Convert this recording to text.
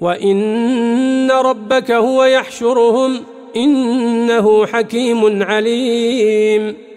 وإن ربك هو يحشرهم إنه حكيم عليم